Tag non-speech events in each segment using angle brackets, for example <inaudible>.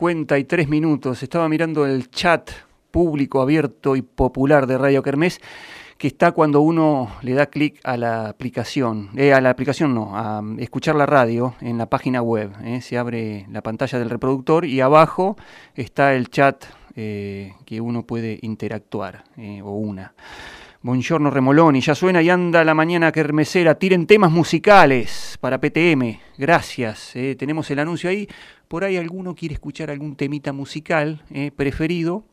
Cuenta y tres minutos. Estaba mirando el chat público, abierto y popular de Radio Kermés, que está cuando uno le da clic a la aplicación, eh, a la aplicación no, a escuchar la radio en la página web. Eh. Se abre la pantalla del reproductor y abajo está el chat eh, que uno puede interactuar, o una. Buongiorno Remoloni, ya suena y anda la mañana kermesera. Tiren temas musicales para PTM. Gracias. Eh. tenemos el anuncio ahí. Por ahí alguno quiere escuchar algún temita musical eh, preferido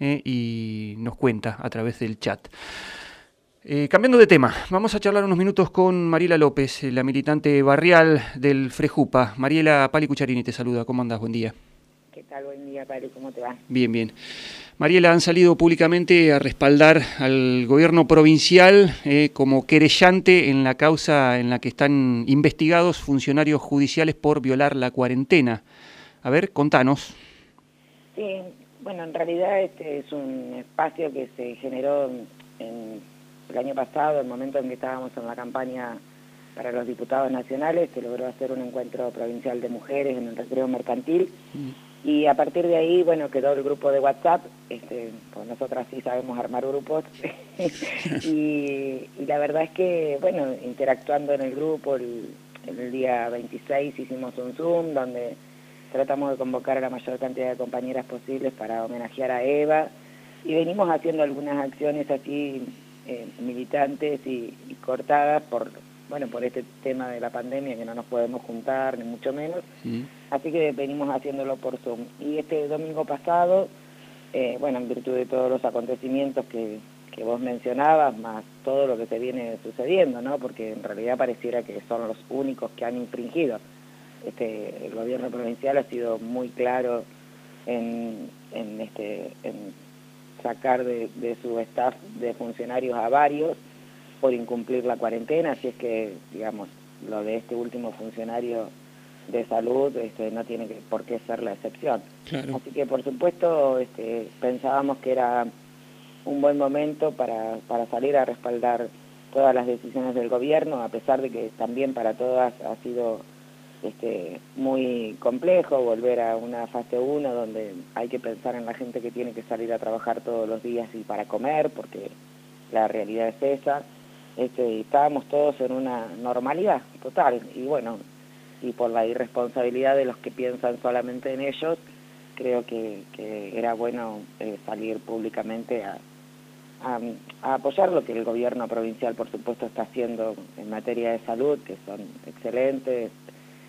eh, y nos cuenta a través del chat. cambiando de tema, vamos a charlar unos minutos con Mariela López, la militante barrial del Frejupa. Mariela Pali Cucharini te saluda. ¿Cómo andas? Buen día. ¿Qué tal? Buen día, Pali. ¿Cómo te va? Bien, bien. Mariela, han salido públicamente a respaldar al gobierno provincial eh, como querellante en la causa en la que están investigados funcionarios judiciales por violar la cuarentena. A ver, contanos. Sí, bueno, en realidad este es un espacio que se generó en el año pasado, el momento en que estábamos en la campaña para los diputados nacionales, se logró hacer un encuentro provincial de mujeres en el recreo mercantil. Mm. Y a partir de ahí, bueno, quedó el grupo de WhatsApp, este, pues nosotras sí sabemos armar grupos, <laughs> y, la verdad es que, bueno, interactuando en el grupo, el, el día 26 hicimos un Zoom donde tratamos de convocar a la mayor cantidad de compañeras posibles para homenajear a Eva, y venimos haciendo algunas acciones así eh, militantes y, y cortadas por bueno, por este tema de la pandemia que no nos podemos juntar, ni mucho menos. Así que venimos haciéndolo por Zoom. Y este domingo pasado, eh, bueno, en virtud de todos los acontecimientos que, que vos mencionabas, más todo lo que se viene sucediendo, ¿no? Porque en realidad pareciera que son los únicos que han infringido. Este, el gobierno provincial ha sido muy claro en, en, este, en sacar de, de su staff de funcionarios a varios, por incumplir la cuarentena, así es que, digamos, lo de este último funcionario de salud este, no tiene por qué ser la excepción. Así que, por supuesto, este, pensábamos que era un buen momento para, para salir a respaldar todas las decisiones del gobierno, a pesar de que también para todas ha sido este, muy complejo volver a una fase 1 donde hay que pensar en la gente que tiene que salir a trabajar todos los días y para comer, porque la realidad es esa este, estábamos todos en una normalidad total y bueno, y por la irresponsabilidad de los que piensan solamente en ellos, creo que, era bueno eh, salir públicamente a, apoyar lo que el gobierno provincial, por supuesto, está haciendo en materia de salud, que son excelentes.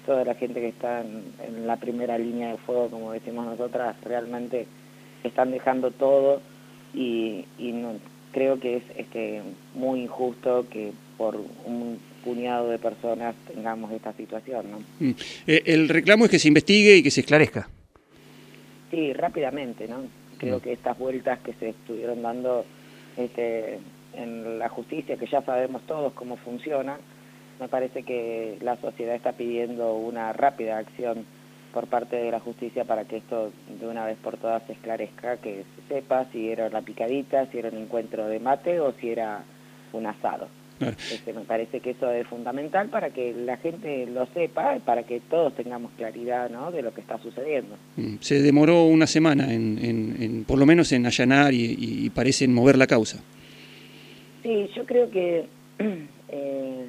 Toda la gente que está en, la primera línea de fuego, como decimos nosotras, realmente están dejando todo y, y no, creo que es este, muy injusto que por un puñado de personas tengamos esta situación. ¿no? Mm. Eh, el reclamo es que se investigue y que se esclarezca. Sí, rápidamente, ¿no? Creo mm. que estas vueltas que se estuvieron dando este, en la justicia, que ya sabemos todos cómo funciona, me parece que la sociedad está pidiendo una rápida acción por parte de la justicia para que esto de una vez por todas se esclarezca, que se sepa si era una picadita, si era un encuentro de mate o si era un asado. Este, me parece que eso es fundamental para que la gente lo sepa y para que todos tengamos claridad ¿no? de lo que está sucediendo. Mm, se demoró una semana, en, en, por lo menos en allanar y, y, parece en mover la causa. Sí, yo creo que <clears throat> eh,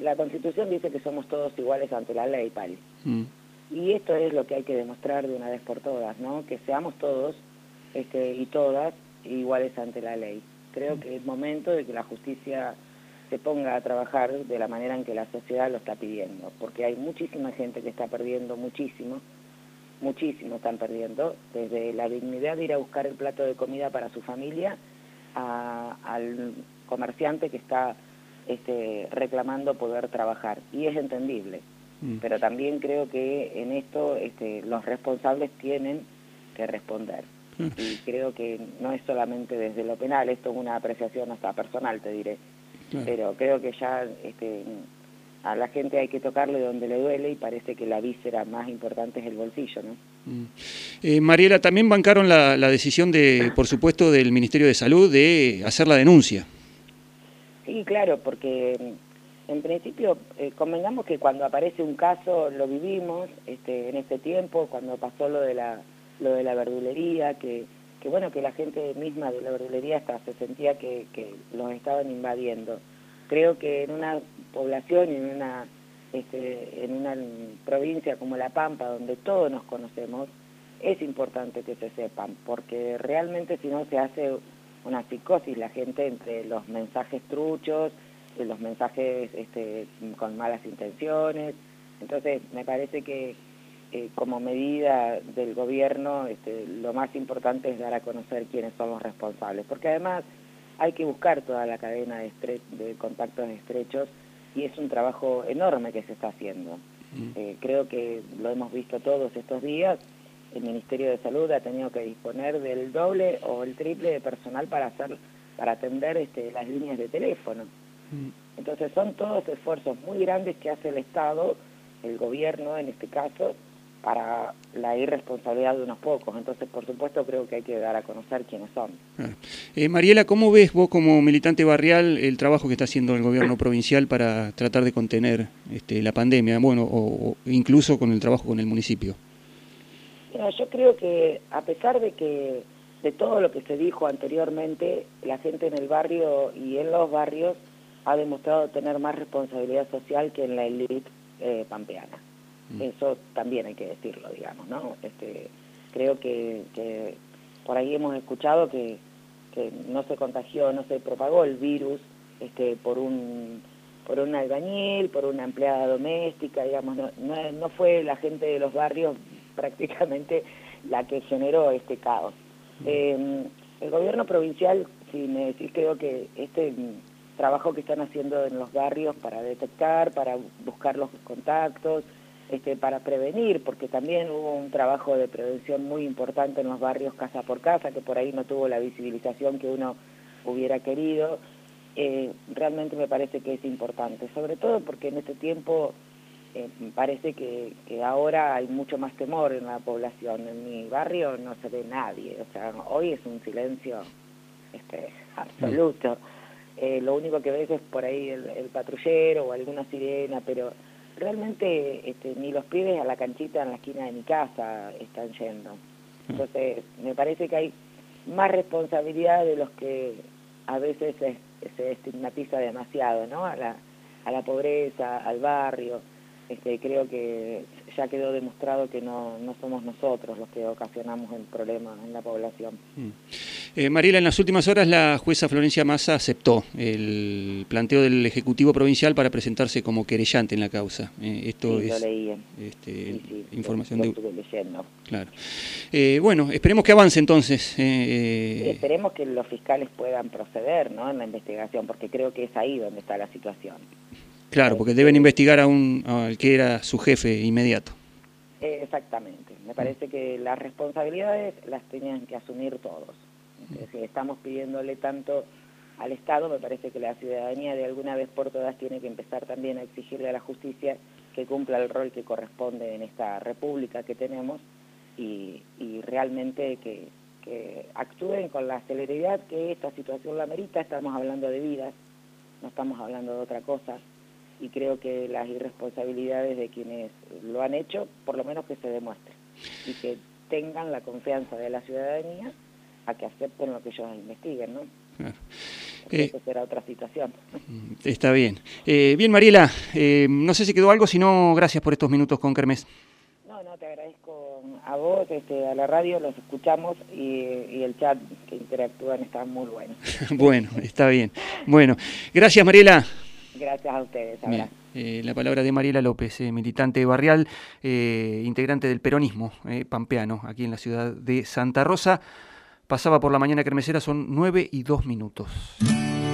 la Constitución dice que somos todos iguales ante la ley, Pali. Mm. Y esto es lo que hay que demostrar de una vez por todas, ¿no? Que seamos todos este, y todas iguales ante la ley. Creo que es momento de que la justicia se ponga a trabajar de la manera en que la sociedad lo está pidiendo, porque hay muchísima gente que está perdiendo muchísimo, muchísimo están perdiendo, desde la dignidad de ir a buscar el plato de comida para su familia al comerciante que está este, reclamando poder trabajar. Y es entendible, Mm. Pero también creo que en esto este, los responsables tienen que responder. Mm. Y creo que no es solamente desde lo penal, esto es una apreciación hasta personal, te diré. Pero creo que ya este, a la gente hay que tocarle donde le duele y parece que la víscera más importante es el bolsillo, ¿no? Mm. Eh, Mariela, también bancaron la, la, decisión de, por supuesto, del Ministerio de Salud de hacer la denuncia. Sí, claro, porque en principio, eh, convengamos que cuando aparece un caso lo vivimos este, en ese tiempo, cuando pasó lo de la, lo de la verdulería, que, que bueno, que la gente misma de la verdulería hasta se sentía que, que los estaban invadiendo. Creo que en una población en una, este, en una provincia como La Pampa, donde todos nos conocemos, es importante que se sepan, porque realmente si no se hace una psicosis la gente entre los mensajes truchos, los mensajes este, con malas intenciones. Entonces, me parece que eh, como medida del gobierno, este, lo más importante es dar a conocer quiénes son los responsables, porque además hay que buscar toda la cadena de, de contactos estrechos y es un trabajo enorme que se está haciendo. Eh, creo que lo hemos visto todos estos días. El Ministerio de Salud ha tenido que disponer del doble o el triple de personal para hacer para atender este, las líneas de teléfono. Entonces son todos esfuerzos muy grandes que hace el Estado, el gobierno en este caso, para la irresponsabilidad de unos pocos. Entonces, por supuesto, creo que hay que dar a conocer quiénes son. Eh, Mariela, ¿cómo ves vos como militante barrial el trabajo que está haciendo el gobierno <clears throat> provincial para tratar de contener este, la pandemia, bueno, o, incluso con el trabajo con el municipio? yo creo que a pesar de que de todo lo que se dijo anteriormente, la gente en el barrio y en los barrios ha demostrado tener más responsabilidad social que en la élite eh, pampeana. Mm. Eso también hay que decirlo, digamos, ¿no? Este, creo que, por ahí hemos escuchado que, no se contagió, no se propagó el virus este, por un por un albañil, por una empleada doméstica, digamos, no, no, fue la gente de los barrios <laughs> prácticamente la que generó este caos. Mm. Eh, el gobierno provincial, si me decís, creo que este trabajo que están haciendo en los barrios para detectar, para buscar los contactos, este, para prevenir, porque también hubo un trabajo de prevención muy importante en los barrios casa por casa, que por ahí no tuvo la visibilización que uno hubiera querido. Eh, realmente me parece que es importante, sobre todo porque en este tiempo eh, parece que, ahora hay mucho más temor en la población. En mi barrio no se ve nadie, o sea, hoy es un silencio este, absoluto. Eh, lo único que ves es por ahí el, el patrullero o alguna sirena, pero realmente este, ni los pibes a la canchita en la esquina de mi casa están yendo. Mm. Entonces, me parece que hay más responsabilidad de los que a veces se, se estigmatiza demasiado, ¿no? A la, a la pobreza, al barrio. Este, creo que ya quedó demostrado que no, no somos nosotros los que ocasionamos el problema en la población. Mm. Eh, Mariela, en las últimas horas la jueza Florencia Massa aceptó el planteo del Ejecutivo Provincial para presentarse como querellante en la causa. Eh, esto es este, información de... Claro. Eh, bueno, esperemos que avance entonces. Eh, esperemos que los fiscales puedan proceder ¿no? en la investigación, porque creo que es ahí donde está la situación. Claro, porque deben investigar a un, al que era su jefe inmediato. exactamente. Me parece que las responsabilidades las tenían que asumir todos. Si estamos pidiéndole tanto al Estado, me parece que la ciudadanía de alguna vez por todas tiene que empezar también a exigirle a la justicia que cumpla el rol que corresponde en esta república que tenemos y, realmente que, actúen con la celeridad que esta situación la merita. Estamos hablando de vidas, no estamos hablando de otra cosa y creo que las irresponsabilidades de quienes lo han hecho, por lo menos que se demuestren y que tengan la confianza de la ciudadanía a que acepten lo que ellos investiguen, ¿no? Claro. Eh, será otra situación. Mm, está bien. Eh, bien, Mariela, eh, no sé si quedó algo, si no, gracias por estos minutos con Kermés. No, no, te agradezco a vos, este, a la radio, los escuchamos y, el chat que interactúan está muy bueno. <laughs> bueno, está bien. Bueno, gracias, Mariela. Gracias a ustedes. la palabra de Mariela López, militante barrial, integrante del peronismo pampeano, aquí en la ciudad de Santa Rosa pasaba por la mañana kermesera, son 9 y 2 minutos.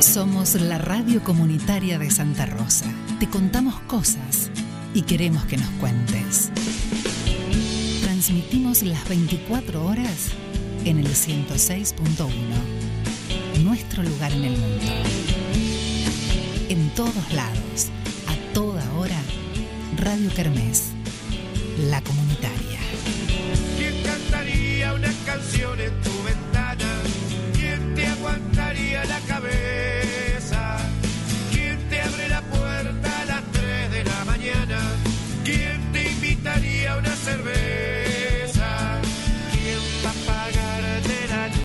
Somos la radio comunitaria de Santa Rosa. Te contamos cosas y queremos que nos cuentes. Transmitimos las 24 horas en el 106.1. Nuestro lugar en el mundo. En todos lados, a toda hora, Radio Kermés. La comunidad